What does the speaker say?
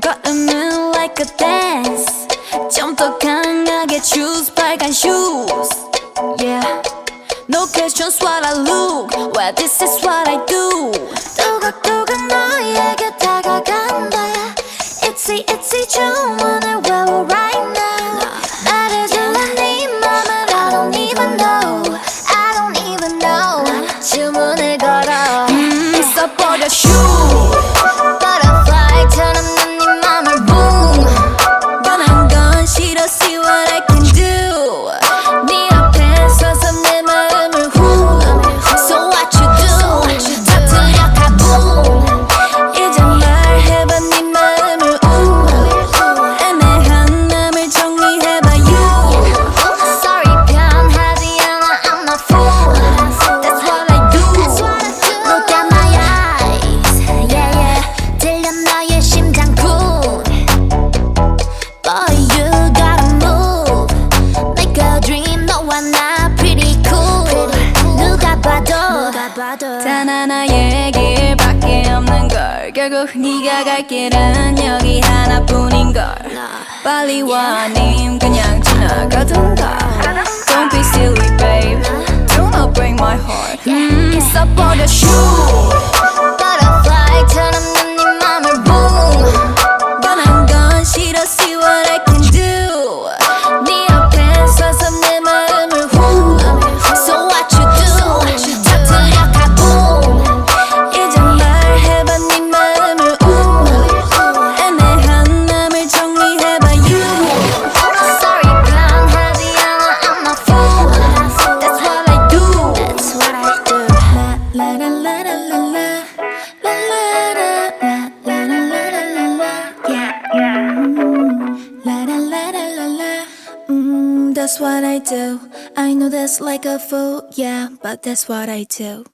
걸음은 like a dance. 좀 더 강하게 choose 빨간 shoes Yeah. No questions what I look. Well this is what I do. 봐도 단 하나의 길밖에 없는 걸. 결국 네가 갈 길은 여기 하나뿐인 걸. 빨리 와님 그냥 지나가던가 Don't be silly babe. Don't break my heart. 써버려 슈 음, that's what I do. I know that's like a fool, yeah, but that's what I do.